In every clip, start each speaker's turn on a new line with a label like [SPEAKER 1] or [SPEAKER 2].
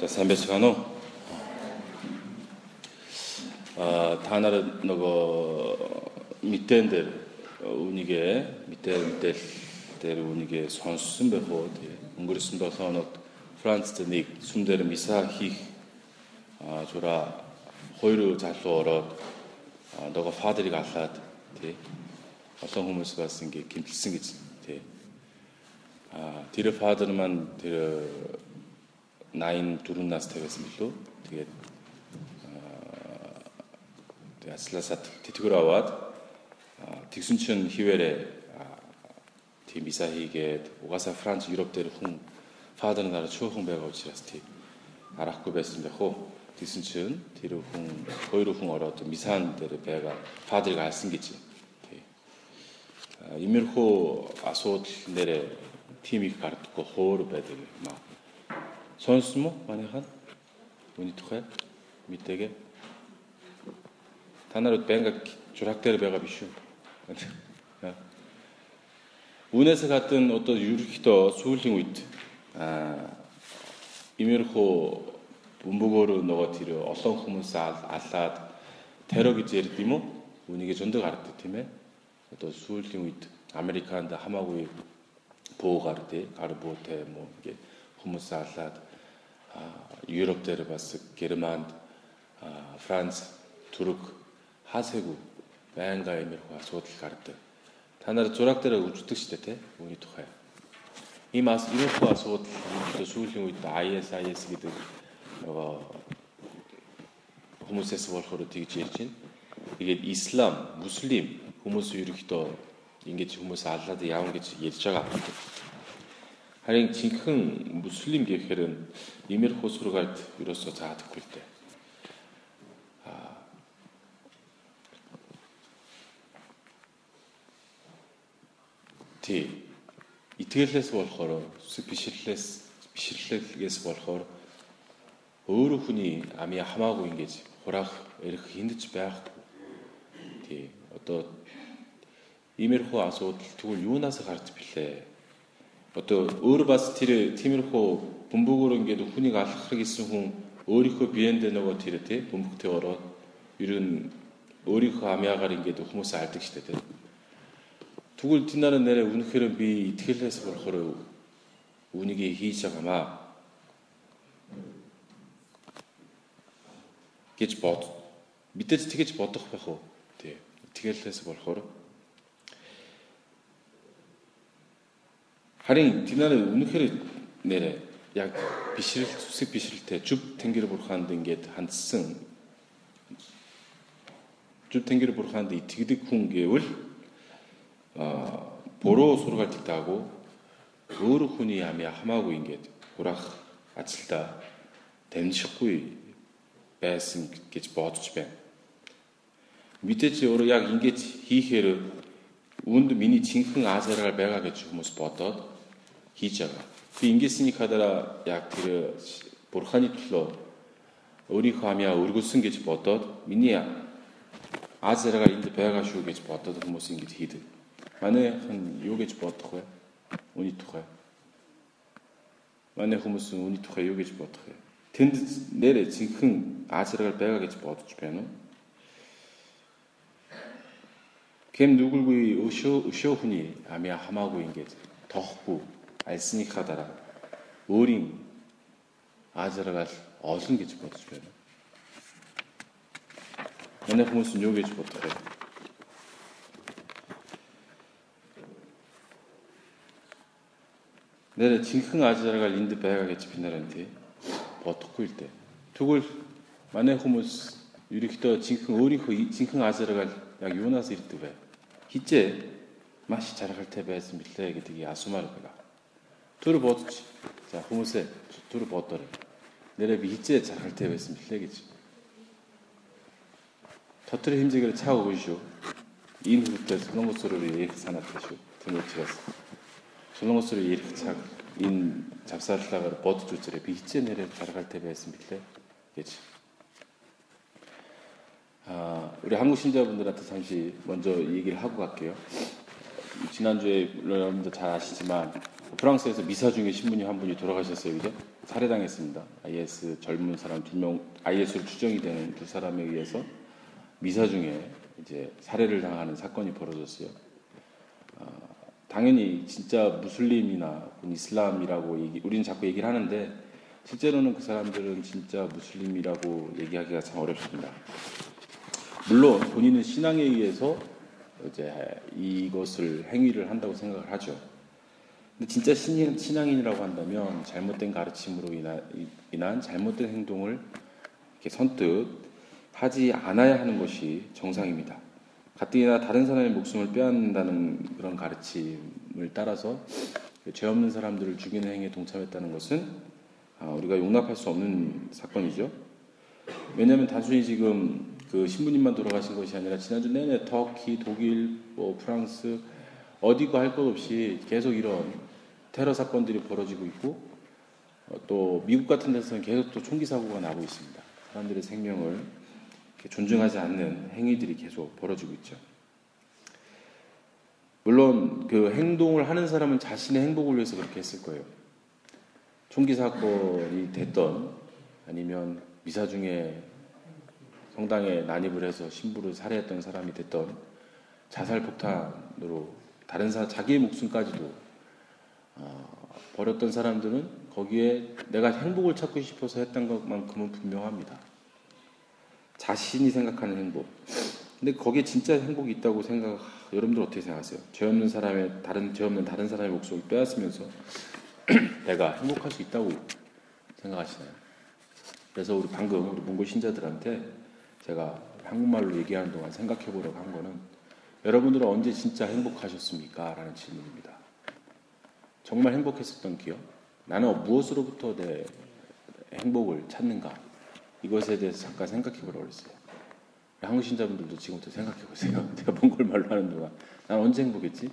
[SPEAKER 1] За сайн байцгаана уу? А та нар нөгөө мэдэн дээр үнийгээ мэдээ мэдээлэл дээр үнийгээ сонссон байх уу? Өнгөрсөн 7 хоногт Францд нэг сүм дээр миса хийх зура хоёр залуу ороод нөгөө фадерыг алаад тий олон хүмүүс бас ингээ гимтэлсэн гэж тий а тэр фадер маань тэр 84 настай байсан билүү. Тэгээд тэгээд асласад тэтгэр аваад тэгсэн чинь хിവэрэ тийм виза хийгээд угаасаа Франц Европ дээр хүн фадер нараа чөөхөн байгаа учраас тийм арахгүй байсан байх уу. Тэгсэн чинь тэр хүн хоёр хүн ороод мисан дээр байгаа фадерыг алсан гэж. Тийм. Имерхүү асуудал нэрэ тийм их гардаггүй хоор байдаг юм аа Сонссон мó манайхан? Үүний тухай мэдээгээ. Та нарууд байнга жураг дээр байгаа биш үү? Үүнээс гадна одоо ерөнхийдөө сүүлийн үед аа имерхүү бөмбөгөөр нөгөө тэр олон хүмүүс алаад террор гэж ярьд юм уу? Үүнийг зөндөг гардаг тийм ээ. Одоо сүүлийн үед Американд хамаагүй буугаар тий гар буутай юм уу ингээд хүмүүс алаад Европ дээр бас Германд, Франц, Турк хаасаагүй байнга иймэрхүү асуудал гардаг. Та нар зураг дээр үздэг шүү дээ, үүний тухай. Ийм ас иймэрхүү асуудал сүүлийн үед IS, IS гэдэг нөгөө хүмүүсээс болохоор тэгж ярьж байна. Тэгээд ислам, муслим хүмүүс ерөнхийдөө ингэж хүмүүс аллаад явна гэж ярьж байгаа. Харин жинхэнэ муслим гэхээр имерхүү сургаалд ерөөсөө заадаггүй л дээ. Тэ итгэлээс болохоор бишрлээс бишрлээс болохоор өөрөө хүний амья хамаагүй ингэж хураах эрх хиндэж байхгүй. Тий. Одоо имерхүү асуудал тэгвэл юунаас гарч билээ? Одоо өөр бас тэр тиймэрхүү бөмбөгөөр ингээд хүнийг алхах гэсэн хүн өөрийнхөө биеэндээ нөгөө тэр тий бөмбөгтэй ороод ер нь өөрийнхөө амьяагаар ингээд хүмүүс алдаг штэ тий. Тэгвэл тийм нараа нэрэ үнэхээр би итгэлээс болохоор үүнийг хийж байгаамаа гэж бод. Мэдээж тэгэж бодох байх уу? Тий. Итгэлээс болохоор Харин тэнаарын үнэхээр нэрэ яг бишрэл зүсэг бишрэлтэй зүв тэнгэр бурханд ингээд хандсан зүв тэнгэр бурханд итгэдэг хүн гэвэл а буруу сургаалт даагүй өөр хүний амья хамаагүй ингээд хураах ажилдаа дамжихгүй байсан гэж бодож байна. Мэдээж өөрөө яг ингэж хийхээр үүнд миний цэнхэн азаргаар байгаа гэж хүмүүс бодоод хийж байгаа. Би ингэснийг хадараа яг тэр бурханы төлөө өөрийнхөө амьяа өргөлсөн гэж бодоод миний аз жаргал энд байгаа шүү гэж бодоод хүмүүс ингэж хийдэг. Манайхан юу гэж бодох вэ? Үний тухай. Манай хүмүүс үний тухай юу гэж бодох вэ? Тэнд нэрэ цэнхэн аз жаргал байгаа гэж бодож байна уу? Кэм нүгэлгүй өшөө өшөө хүний амьяа хамаагүй ингэж тоохгүй альсныхаа дараа өөрийн аажаргаал олон гэж бодож байна. Манай хүмүүс нь юу гэж бодох вэ? нэр цэнхэн аажаргаал энд байгаа гэж би нараа тий бодохгүй л дээ. Тэгвэл манай хүмүүс ерөнхийдөө цэнхэн өөрийнхөө цэнхэн аажаргаал яг юунаас ирдэг вэ? Хизээ маш чаргалтай байсан билээ гэдгийг асуумаар байна. 들어봤지. 자, 고모세 들어봤더래. 내래비 이제 잘할 때 했으면 실례겠지. 터트려 힘지기를 차고 오시오. 인후부터 솔로모스를 이렇게 사놨다시오. 등록치라서. 솔로모스를 이렇게 차, 인 잡사를 다가 버드 조절에 비이제 내래 잘할 때 했으면 실례겠지. 아, 우리 한국 신자분들한테 잠시 먼저 얘기를 하고 갈게요. 지난주에 여러분들 잘 아시지만 프랑스에서 미사 중에 신부님 한 분이 돌아가셨어요, 그죠? 살해당했습니다. IS 젊은 사람 두 명, IS로 추정이 되는 두 사람에 의해서 미사 중에 이제 살해를 당하는 사건이 벌어졌어요. 어, 당연히 진짜 무슬림이나 이슬람이라고 얘기, 우리는 자꾸 얘기를 하는데 실제로는 그 사람들은 진짜 무슬림이라고 얘기하기가 참 어렵습니다. 물론 본인은 신앙에 의해서 이제 이것을 행위를 한다고 생각을 하죠. 근데 진짜 신, 신앙인이라고 한다면 잘못된 가르침으로 인한, 인한 잘못된 행동을 이렇게 선뜻 하지 않아야 하는 것이 정상입니다. 가뜩이나 다른 사람의 목숨을 빼앗는다는 그런 가르침을 따라서 죄 없는 사람들을 죽이는 행위에 동참했다는 것은 아, 우리가 용납할 수 없는 사건이죠. 왜냐하면 단순히 지금 그 신부님만 돌아가신 것이 아니라 지난주 내내 터키, 독일, 뭐 프랑스 어디고 할 것 없이 계속 이런 테러 사건들이 벌어지고 있고 어, 또 미국 같은 데서는 계속 또 총기 사고가 나고 있습니다. 사람들의 생명을 존중하지 않는 행위들이 계속 벌어지고 있죠. 물론 그 행동을 하는 사람은 자신의 행복을 위해서 그렇게 했을 거예요. 총기 사건이 됐던 아니면 미사 중에 성당에 난입을 해서 신부를 살해했던 사람이 됐던 자살 폭탄으로 다른 사 자기의 목숨까지도 어, 버렸던 사람들은 거기에 내가 행복을 찾고 싶어서 했던 것만큼은 분명합니다. 자신이 생각하는 행복. 근데 거기에 진짜 행복이 있다고 생각, 여러분들 어떻게 생각하세요? 죄 없는 사람의, 다른, 죄 없는 다른 사람의 목숨을 빼앗으면서 내가 행복할 수 있다고 생각하시나요? 그래서 우리 방금 우리 몽골 신자들한테 제가 한국말로 얘기하는 동안 생각해 보려고 한 거는 여러분들은 언제 진짜 행복하셨습니까? 라는 질문입니다. 정말 행복했었던 기억? 나는 무엇으로부터 내 행복을 찾는가? 이것에 대해서 잠깐 생각해 보라고 그랬어요. 한국 신자분들도 지금부터 생각해 보세요. 제가 몽골 말로 하는 동안 난 언제 행복했지?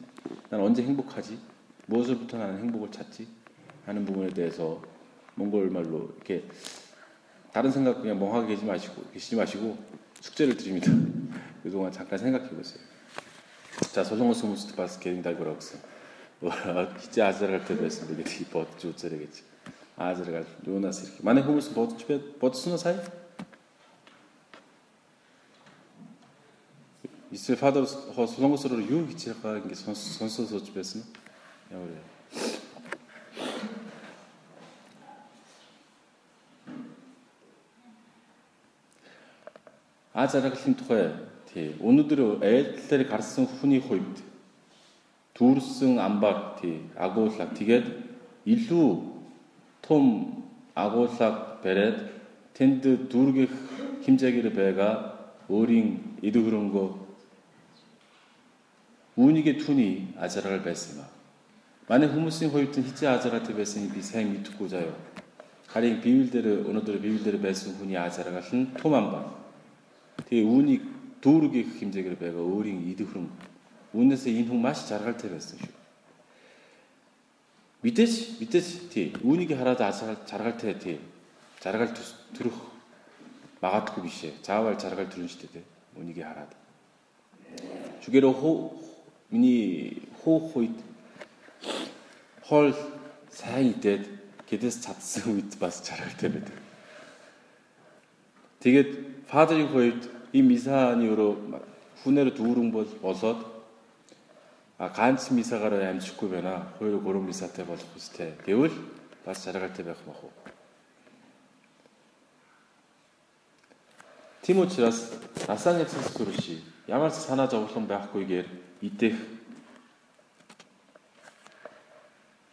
[SPEAKER 1] 난 언제 행복하지? 무엇으로부터 나는 행복을 찾지? 하는 부분에 대해서 몽골 말로 이렇게 다른 생각 그냥 멍하게 계시 마시고 계시지 마시고 숙제를 드립니다. 그동안 잠깐 생각해 보세요. 자, 소송어스 무스트 바스 say. 이스라엘 파더 хичээ азаргаатай байсан би гэж бодож үзэрэй гэж. Азаргаар юунаас ирэх. Манай хүмүүс бодож байд бодсноо сая. Эсвэл фадер солонгос руу юу гэж яхаа ингэ сонсоо сууж байсан. Ямар яа. А заргалын тухай тий. Өнөөдөр айлтлалыг харсан хүний хувьд төрсөн амбаг тий агуулаг тэгээд илүү том агуулаг бариад тэнд дүүргэх хэмжээгээр байгаа өөрийн эд хөрөнгөө үүнийг түүний азараар байсан юм аа. Манай хүмүүсийн хувьд хизээ азараатай байсан би сайн мэдэхгүй заяа. Харин Библиэл дээр өнөөдөр Библиэл дээр байсан хүний азаргал нь тум амбар. Тэгээ үүнийг дүүргэх хэмжээгээр байгаа өөрийн эд хөрөнгө Үүнээсээ энэ хүн маш жаргалтай байсан шүү. Мэдээж мэдээж тий үүнийг хараад жаргалтай тий жаргал төрөх магадгүй биш ээ. Цаавал жаргал төрнө шүү дээ. Үүнийг хараад. Шүгээрөө хуу миний хуух үед хоол сайн идээд гэдэс цадсан үед бас жаргалтай байдаг. Тэгээд фадрын хувьд им Исааны өрөө хүнээр дүүрэн бол болоод 아, ганц мисагаар амжихгүй байна. Хоёр гурван мисатай болох хүстэй. Гэвэл бас жаргалтай байх мах уу? Тийм учраас насааны цэцгүрши ямар ч санаа зовлон байхгүйгээр идэх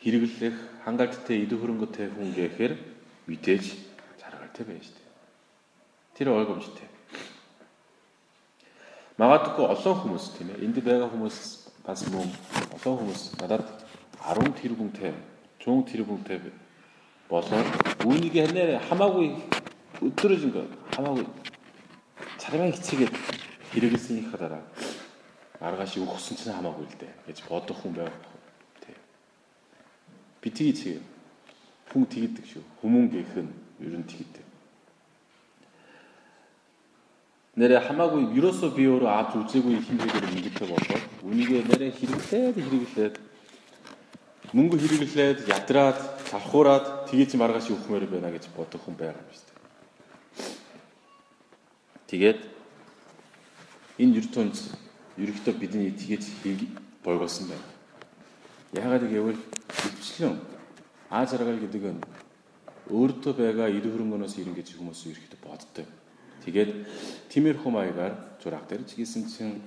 [SPEAKER 1] хэрэглэх хангалттай идэв хөрөнгөтэй хүн гэхээр мэдээж жаргалтай байж тээ. Тэр ойлгомжтой. Магадгүй олон хүмүүс тийм ээ. Энд байгаа хүмүүс бас мөн олон хүмүүс надад 10 тэрбумтэй 100 тэрбумтэй болоод үүнийг ханаа хамаагүй өдрөж ингээ хамаагүй цармаа хичээгээд хэрэгэлсэнийхээ дараа маргааш өгсөн чинь хамаагүй л дээ гэж бодох хүн байх тий. Битгий чиг хүн тэгдэг шүү. Хүмүүн гэх нь ер нь тэгдэг. Нэрэ хамаагүй ерөөсөө би өөрөө авч үзээгүй хэмжээгээр ингэдэг болоод үнийгээ нэрэ хэрэглээд хэрэглээд мөнгө хэрэглээд ядраад завхуураад тгийж маргааш өгөхмөр байна гэж бодох хүн байгаа юм шүү дээ. Тэгээд энэ ертөнц ерөнхийдөө бидний тгийж болгосон байна. Яагаад гэвэл өвчлөн Аа жаргал гэдэг нь өөртөө байгаа ир хөрөнгөнөөс ирэн гэж хүмүүс ерөөхдөө боддог. Тэгээд тиймэрхүү маягаар зураг дээр ч гэсэн чинь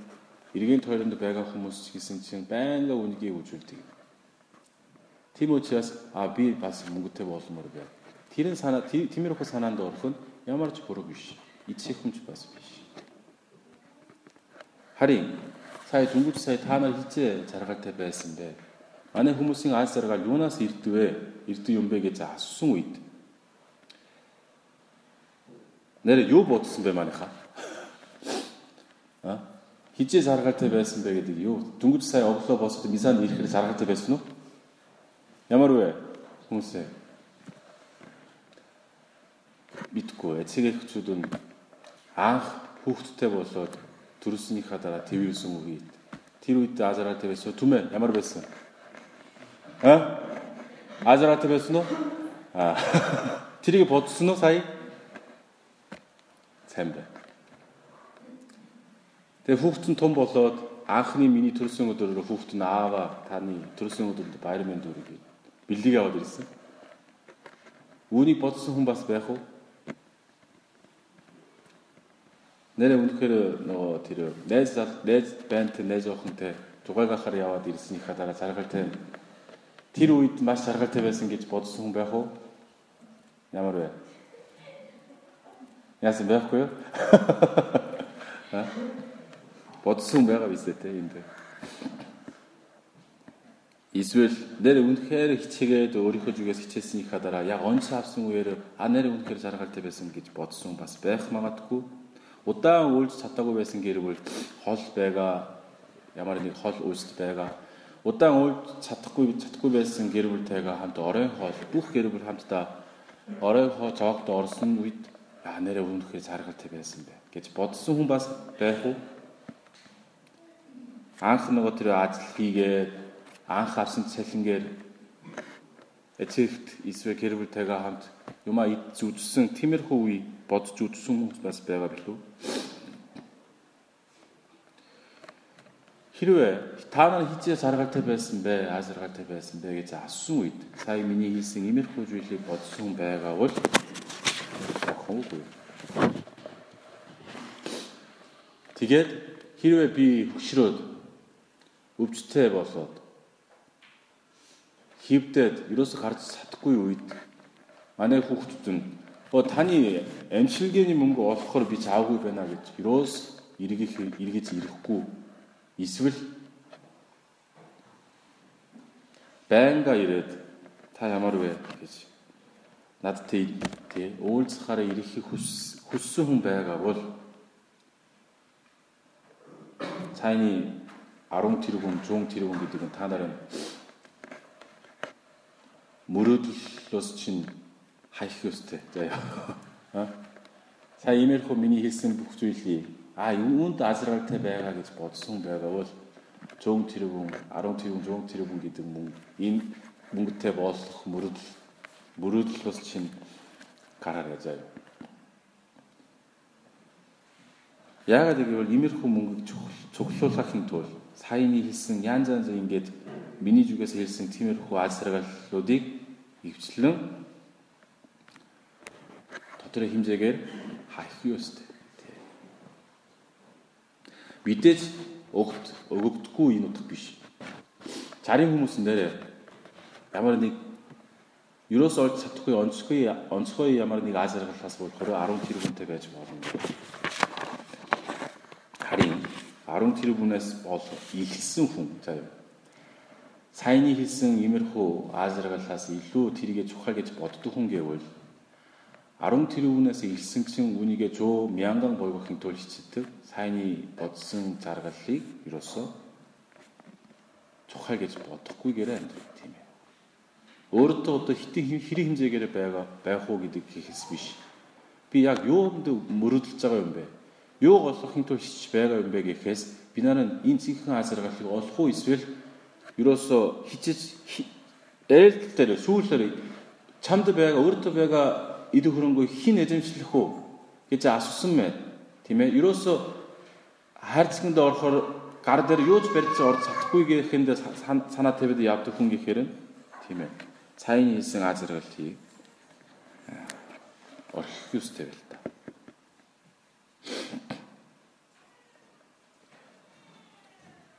[SPEAKER 1] эргийн тойронд байгаа хүмүүс ч гэсэн чинь байнга үнгийг үжүүлдэг. Тийм учраас а би бас мөнгөтэй болмоор байна. Тэр нь санаа тиймэрхүү санаанд орох нь ямар ч буруу биш. Ичэх хүмч бас биш. Харин сая дүнгиж сая та нар хизээ жаргалтай байсан бэ? Манай хүмүүсийн аль саргаал юунаас ирдвэ? Ирдэг юм бэ гэж асуусан үед нэр юу бодсон бэ манайхаа? А? Хизээ саргаалтай байсан бэ гэдэг юу? Дүнгиж сая оглоо босоод мисанд ирэхээр саргаалтай байсан уу? Ямар вэ? Хүмүүсээ мэдгүй эцэг эхчүүд нь анх хүүхдтэй болоод төрөснийхаа дараа твэрсэн үед тэр үед азараатай байсан түмэ ямар байсан? А? Азараатай байсан уу? А. Тэрийг бодсон уу сая? Сайн байна. Тэгээ хүүхдэн том болоод анхны миний төрсөн өдрөөр хүүхд нь аава таны төрсөн өдрөнд баяр мэнд хүргэе. Бэлэг аваад ирсэн. Үүнийг бодсон хүн бас байх уу? Нэрээ үнэхээр нөгөө тэр найз найз байнт найз охинтой дугайгахаар яваад ирснийхаа дараа заргалтай тэр үед маш шаргалтай байсан гэж бодсон хүн байх уу? Ямар вэ? Яасан байхгүй юу? Бодсон байгаа биз дээ энд. Эсвэл нэр үнэхээр хичээгээд өөрийнхөө зүгээс хичээснийхаа дараа яг онц авсан үеэр а нэр үнэхээр жаргалтай байсан гэж бодсон бас байх магадгүй. Удаан үйлж чадаагүй байсан гэрвэл хол байгаа ямар нэг хол үйлсд байгаа удаан уйлж чадахгүй чадахгүй байсан гэр бүлтэйгээ хамт оройн хоол бүх гэр бүл хамтдаа оройн хоол цаогт орсон үед аа нэрээ өмнөхөө цааргалтай байсан бэ гэж бодсон хүн бас байх уу? Анх нөгөө тэр ажил хийгээд анх авсан цалингээр эцэгт эсвэл гэр бүлтэйгээ хамт юмаа зүдсэн тиймэрхүү үе бодж үзсэн хүмүүс бас байгаа билүү? Хэрвээ та нар хизээ саргалтай байсан бэ, аа саргалтай байсан бэ гэж асуусан үед сая миний хэлсэн имерхүү зүйлийг бодсон байгаа бол охоогүй. Тэгээд хэрвээ би хөшрөөд өвчтэй болоод хөвдөд ерөөсө гарч чадахгүй үед манай хүүхдүүд нь оо таны амжилгээний мөнгө олохоор би заавгүй байна гэж ерөөс эргэж эргэж ирэхгүй Эсвэл байнга ирээд та ямар вэ гэж надад тий уулзахаараа ирэхийг хүссэн хүн байгаа бол цааны 10 тэрбум 100 тэрбум гэдэг нь та нарын мөрөөдлөөс чинь хаях ёстой. За яа. Сая имерхүү миний хэлсэн бүх зүйлийг а юунд азралтай байгаа гэж бодсон байгаа бол 100 тэрбум 10 тэрбум 100 тэрбум гэдэг мөнгө энэ мөнгөтэй болох мөрөдөл мөрөдөл бас чинь гараарай заяа. Яагаад гэвэл имерхүү мөнгөийг цуглуулахын тулд саяны хэлсэн янз янз ингээд миний зүгээс хэлсэн тиймэрхүү азраллуудыг ивчлэн дотроо хэмжээгээр хаах ёстой. Мэдээж өгт өгөгдөхгүй энэ утга биш. Царын хүмүүс нэрээ ямар нэг ерөөс олж чадахгүй онцгүй онцгой ямар нэг азаргалаас болохоор 10 тэрбумтэй байж болно. Харин 10 тэрбумээс бол ихсэн хүн заяа. Саяны хэлсэн имерхүү азаргалаас илүү тэргээ чухал гэж боддог хүн гэвэл 10 тэрбумээс илсэн гэсэн үнийгээ 100 мянган бойгохын тулд хичээдэг таны бодсон заргаллыг юусоо чухал гэж бодохгүйгээр амьдрах Өөртөө одоо хитэн хэрэг хэмжээгээр байгаа байх уу гэдэг хийхээс биш. Би яг юунд мөрөдөлж байгаа юм бэ? Юу олохын тулд хичж байгаа юм бэ гэхээс би нараа энэ цэгхэн азаргалыг олох уу эсвэл юусоо хичээж ээлtere сүүлээр чамд байгаа өөртөө байгаа идэв хөрөнгөө хин эзэмшлэх үү гэж асуусан мэ тийм ээ ерөөсө хайрцагт орохоор гар дээр юу ч барьж орж чадахгүй гэхэнд санаа тавиад явдаг хүн гэхээр нь тийм ээ цайны хийсэн аз жаргалыг орхих ёстой байл та.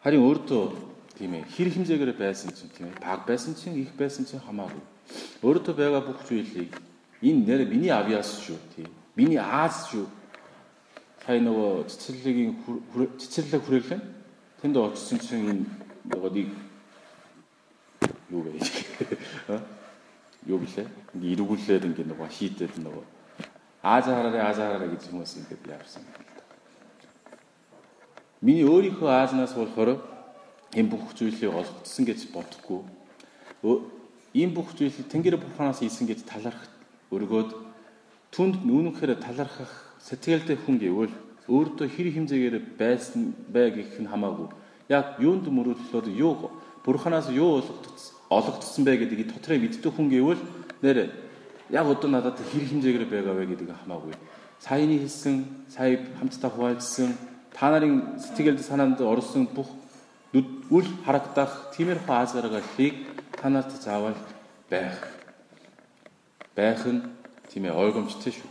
[SPEAKER 1] Харин өөртөө тийм ээ хэр хэмжээгээр байсан чинь тийм ээ баг байсан чинь их байсан чинь хамаагүй. Өөртөө байгаа бүх зүйлийг энэ нэр миний авьяас шүү тийм. Миний ааз шүү. Сая нөгөө цэцэрлэгийн цэцэрлэг хүрээлэн тэнд очсон чинь энэ нөгөө нэг юу вэ? Юу блэ? Эргүүлээд ингээ нөгөө хийдээд нөгөө аазаараа аазаараа гэж хүмүүс ингэж явсан юм л да. Миний өөрийнхөө аазнаас болохоор энэ бүх зүйлийг олгдсон гэж бодохгүй. Ийм бүх зүйлийг Тэнгэр бурханаас ийсэн гэж таларх өргөөд түнд нүнхээр талархах сэтгэлдээ хүн гэвэл өөртөө хэр хэмжээгээр байсан бай гэх нь хамаагүй. Яг юунд мөрөдлөөд юу бурханаас юу олгогдсон бэ гэдгийг дотроо мэддэг хүн гэвэл нэрэ яг одоо надад хэр хэмжээгээр байгаа вэ гэдэг хамаагүй. Саяны хэлсэн, сая хамтдаа хуваалцсан, та нарын сэтгэлд санаанд орсон бүх үл харагдах тиймэрхүү аз жаргалыг та нарт заавал байх. Байх нь тийм ээ ойлгомжтой шүү.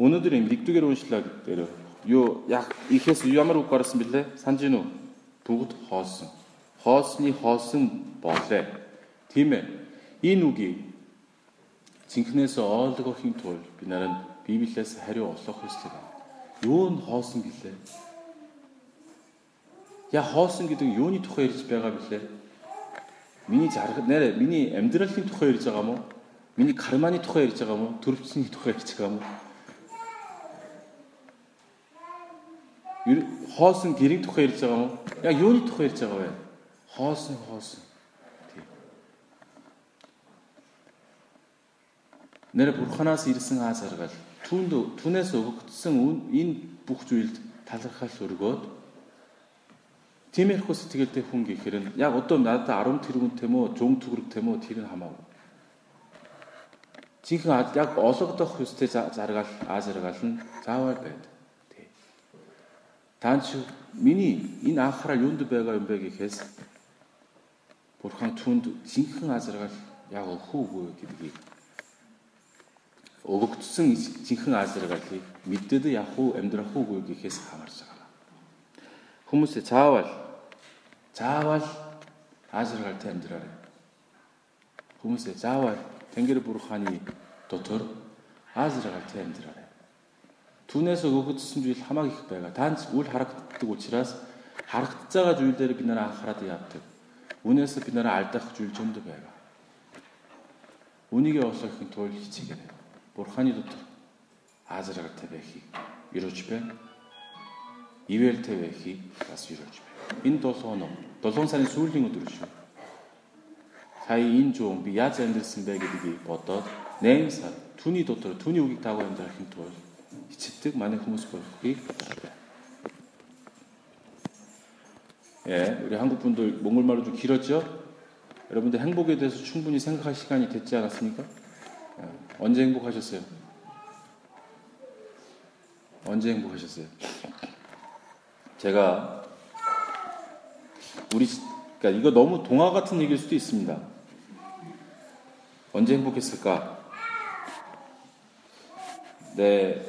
[SPEAKER 1] Өнөөдөр юм нэгдүгээр уншлаа гэдэг юу яг ихээс ямар үг гарсан бilé? Санж гин үү? Бүгд хоосон. Хоосны хоосон болоо. Тийм ээ. Энэ үгийг Цинхнээс ойлгохын тулд би наранд Библиэс хариу олох ёстой байна. Юу нь хоосон гэлээ? Я хоосон гэдэг юуны тухай ярьж байгаа бэлээ? Миний заргал нэрэ миний амьдралын тухай ярьж байгаа мó? Миний карманы тухай ярьж байгаа мó? Төрөвчсөний тухай ярьж байгаа мó? Хоосон гэрийн тухай ярьж байгаа мó? Яг юуны тухай ярьж байгаа вэ? Хоосон хоосон. нэр бурханаас ирсэн аз жаргал түүнд түүнээс өгөгдсөн энэ бүх зүйлд талархал өргөөд тиймэрхүү сэтгэлтэй хүн гэхэр нь яг одоо надад 10 тэрбум тэм үү 100 төгрөг тэм үү тэр нь хамаагүй. Жинхэнэ яг олгодох хүстэй заргаал аз жаргал нь заавал байд. Тий. Таанч миний энэ анхаарал юунд байгаа юм бэ гэхээс Бурхан түнд жинхэнэ аз жаргал яг өгөх үгүй гэдгийг өгөгдсөн жинхэнэ аз жаргалыг мэддээд явах уу амьдрах уугүй гэхээс хамаарж байгаа. Хүмүүсээ заавал заавал аз жаргалтай амьдраарай. Хүмүүсээ заавал Тэнгэр бурханы дотор аз жаргалтай амьдраарай. Түүнээс өгөгдсөн зүйл хамаагүй их байгаа. Таанч үл харагддаг учраас харагдаж байгаа зүйлээр бид нараа анхаарал явдаг. Үнээс бид нараа алдах зүйл зөндөө байгаа. Үнийг олохын тулд хичээгээрэй. Бурханы дотор аз жаргалтай байхыг юрож байна. Ивэлтэй байхыг бас юрож байна. Энэ 7 он 7 сарын сүүлийн өдөр шүү. Сая энэ жуун би яаж амьдсан бэ гэдгийг бодоод 8 сар түүний дотор түүний үгийг дагуу амьдрахын тулд хичээдэг манай хүмүүс болохыг байна. 예, 우리 한국 분들 몽골말로 좀 길었죠? 여러분들 행복에 대해서 충분히 생각할 시간이 됐지 않았습니까? 언제 행복하셨어요? 언제 행복하셨어요? 제가 우리 그러니까 이거 너무 동화 같은 얘기일 수도 있습니다. 언제 행복했을까? 네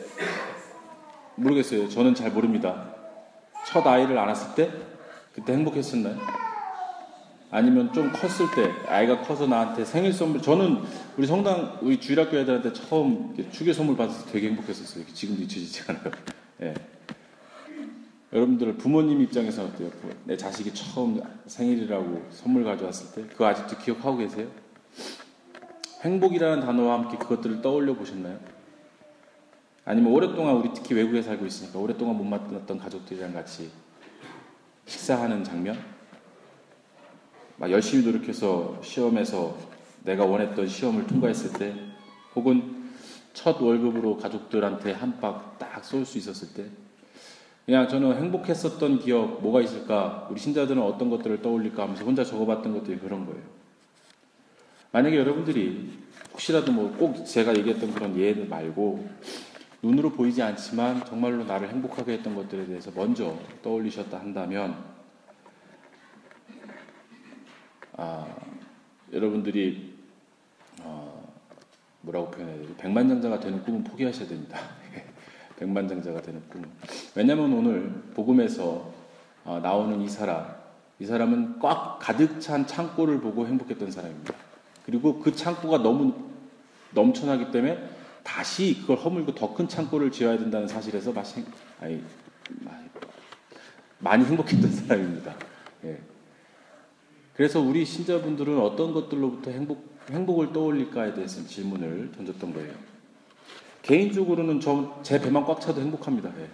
[SPEAKER 1] 모르겠어요. 저는 잘 모릅니다. 첫 아이를 안았을 때 그때 행복했었나요? 아니면 좀 컸을 때 아이가 커서 나한테 생일 선물 저는 우리 성당 우리 주일학교 애들한테 처음 축의 선물 받아서 되게 행복했었어요. 지금도 잊혀지지 않아요. 예. 여러분들 부모님 입장에서 어때요? 내 자식이 처음 생일이라고 선물 가져왔을 때 그거 아직도 기억하고 계세요? 행복이라는 단어와 함께 그것들을 떠올려 보셨나요? 아니면 오랫동안 우리 특히 외국에 살고 있으니까 오랫동안 못 만났던 가족들이랑 같이 식사하는 장면? 막 열심히 노력해서 시험에서 내가 원했던 시험을 통과했을 때 혹은 첫 월급으로 가족들한테 한 박 딱 쏠 수 있었을 때 그냥 저는 행복했었던 기억 뭐가 있을까 우리 신자들은 어떤 것들을 떠올릴까 하면서 혼자 적어봤던 것들이 그런 거예요. 만약에 여러분들이 혹시라도 뭐 꼭 제가 얘기했던 그런 예를 말고 눈으로 보이지 않지만 정말로 나를 행복하게 했던 것들에 대해서 먼저 떠올리셨다 한다면 아, 여러분들이 어, 뭐라고 표현해야 되지? 백만장자가 되는 꿈은 포기하셔야 됩니다. 백만장자가 되는 꿈은. 왜냐하면 오늘 복음에서 어, 나오는 이 사람, 이 사람은 꽉 가득 찬 창고를 보고 행복했던 사람입니다. 그리고 그 창고가 너무 넘쳐나기 때문에 다시 그걸 허물고 더 큰 창고를 지어야 된다는 사실에서 마시, 아니, 많이 행복했던 사람입니다. 예. 그래서 우리 신자분들은 어떤 것들로부터 행복, 행복을 떠올릴까에 대해서 질문을 던졌던 거예요. 개인적으로는 저, 제 배만 꽉 차도 행복합니다. 예.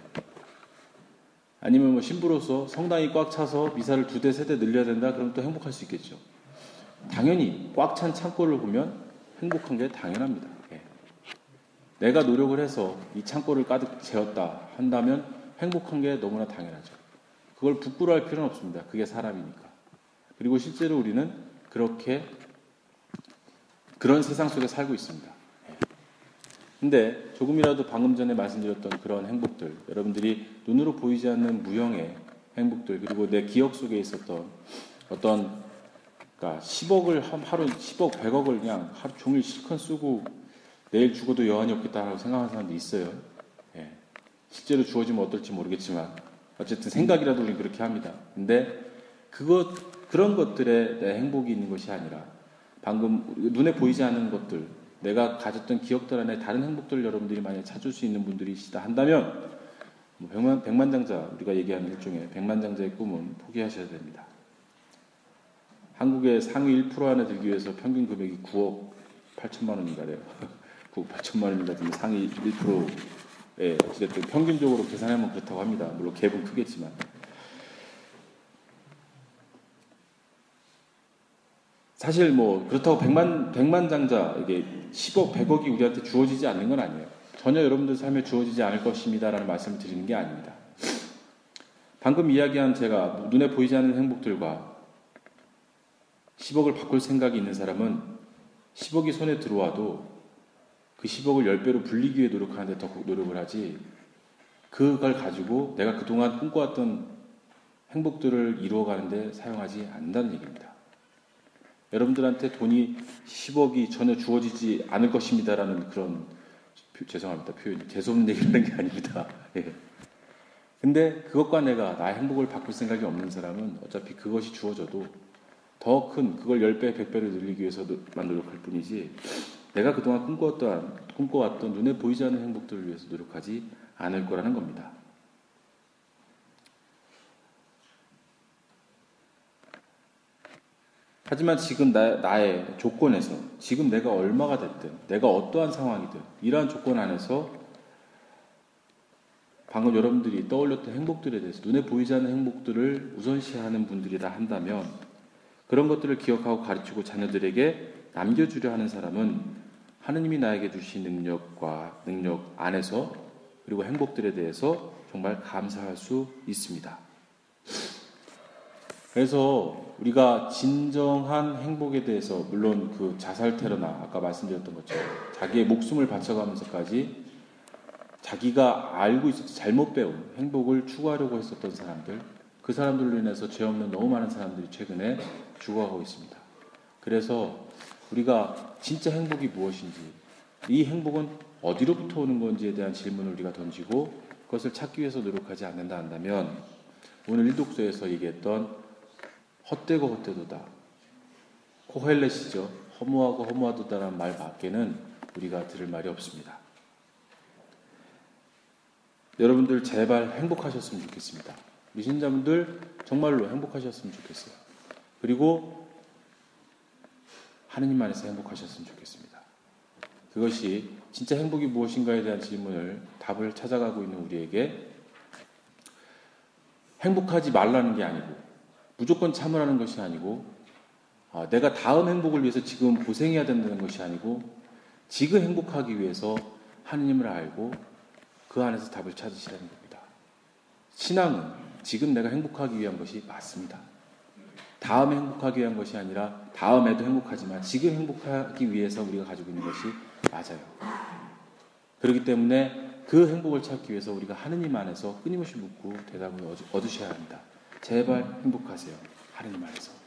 [SPEAKER 1] 아니면 뭐 신부로서 성당이 꽉 차서 미사를 두 대, 세 대 늘려야 된다? 그럼 또 행복할 수 있겠죠. 당연히 꽉 찬 창고를 보면 행복한 게 당연합니다. 내가 노력을 해서 이 창고를 가득 채웠다 한다면 행복한 게 너무나 당연하죠. 그걸 부끄러워할 필요는 없습니다. 그게 사람이니까. 그리고 실제로 우리는 그렇게 그런 세상 속에 살고 있습니다. 예. 근데 조금이라도 방금 전에 말씀드렸던 그런 행복들, 여러분들이 눈으로 보이지 않는 무형의 행복들, 그리고 내 기억 속에 있었던 어떤 그러니까 10억을 하루 10억, 100억을 그냥 하루 종일 실컷 쓰고 내일 죽어도 여한이 없겠다라고 생각하는 사람도 있어요. 예. 실제로 주어지면 어떨지 모르겠지만 어쨌든 생각이라도 우리 그렇게 합니다. 근데 그것 그런 것들에 내 행복이 있는 것이 아니라 방금 눈에 보이지 않는 것들 내가 가졌던 기억들 안에 다른 행복들을 여러분들이 만약 찾을 수 있는 분들이시다 한다면 뭐 백만, 백만장자 우리가 얘기하는 일종의 백만장자의 꿈은 포기하셔야 됩니다. 한국의 상위 1% 안에 들기 위해서 평균 금액이 9억 8천만 원인가래요. 9억 8천만 원이라든지 상위 1%에 어쨌든 평균적으로 계산하면 그렇다고 합니다. 물론 갭은 크겠지만. 사실 뭐 그렇다고 100만 100만 장자 이게 10억 100억이 우리한테 주어지지 않는 건 아니에요. 전혀 여러분들 삶에 주어지지 않을 것입니다라는 말씀을 드리는 게 아닙니다. 방금 이야기한 제가 눈에 보이지 않는 행복들과 10억을 바꿀 생각이 있는 사람은 10억이 손에 들어와도 그 10억을 10배로 불리기 위해 노력하는데 더 노력을 하지 그걸 가지고 내가 그동안 꿈꿔왔던 행복들을 이루어가는데 사용하지 않는다는 얘기입니다. 여러분들한테 돈이 10억이 전혀 주어지지 않을 것입니다라는 그런 죄송합니다 표현이 재수없는 얘기를 하는 게 아닙니다. 예. 근데 그것과 내가 나의 행복을 바꿀 생각이 없는 사람은 어차피 그것이 주어져도 더 큰 그걸 10배, 100배를 늘리기 위해서 만 노력할 뿐이지 내가 그동안 꿈꿔왔던, 꿈꿔왔던 눈에 보이지 않는 행복들을 위해서 노력하지 않을 거라는 겁니다. 하지만 지금 나, 나의 조건에서, 지금 내가 얼마가 됐든, 내가 어떠한 상황이든, 이러한 조건 안에서 방금 여러분들이 떠올렸던 행복들에 대해서 눈에 보이지 않는 행복들을 우선시하는 분들이다 한다면 그런 것들을 기억하고 가르치고 자녀들에게 남겨주려 하는 사람은 하느님이 나에게 주신 능력과 능력 안에서 그리고 행복들에 대해서 정말 감사할 수 있습니다. 그래서 우리가 진정한 행복에 대해서 물론 그 자살 테러나 아까 말씀드렸던 것처럼 자기의 목숨을 바쳐가면서까지 자기가 알고 있었지 잘못 배운 행복을 추구하려고 했었던 사람들 그 사람들로 인해서 죄 없는 너무 많은 사람들이 최근에 죽어가고 있습니다. 그래서 우리가 진짜 행복이 무엇인지, 이 행복은 어디로부터 오는 건지에 대한 질문을 우리가 던지고 그것을 찾기 위해서 노력하지 않는다 한다면 오늘 일독서에서 얘기했던 헛되고 헛되도다. 코헬렛이죠. 허무하고 허무하도다라는 말 밖에는 우리가 들을 말이 없습니다. 여러분들 제발 행복하셨으면 좋겠습니다. 미신자분들 정말로 행복하셨으면 좋겠어요. 그리고 하느님 안에서 행복하셨으면 좋겠습니다. 그것이 진짜 행복이 무엇인가에 대한 질문을 답을 찾아가고 있는 우리에게 행복하지 말라는 게 아니고 무조건 참으라는 것이 아니고 아, 내가 다음 행복을 위해서 지금 고생해야 된다는 것이 아니고 지금 행복하기 위해서 하느님을 알고 그 안에서 답을 찾으시라는 겁니다. 신앙은 지금 내가 행복하기 위한 것이 맞습니다. 다음에 행복하기 위한 것이 아니라 다음에도 행복하지만 지금 행복하기 위해서 우리가 가지고 있는 것이 맞아요. 그렇기 때문에 그 행복을 찾기 위해서 우리가 하느님 안에서 끊임없이 묻고 대답을 얻으셔야 합니다. 제발 행복하세요. 하느님 안에서.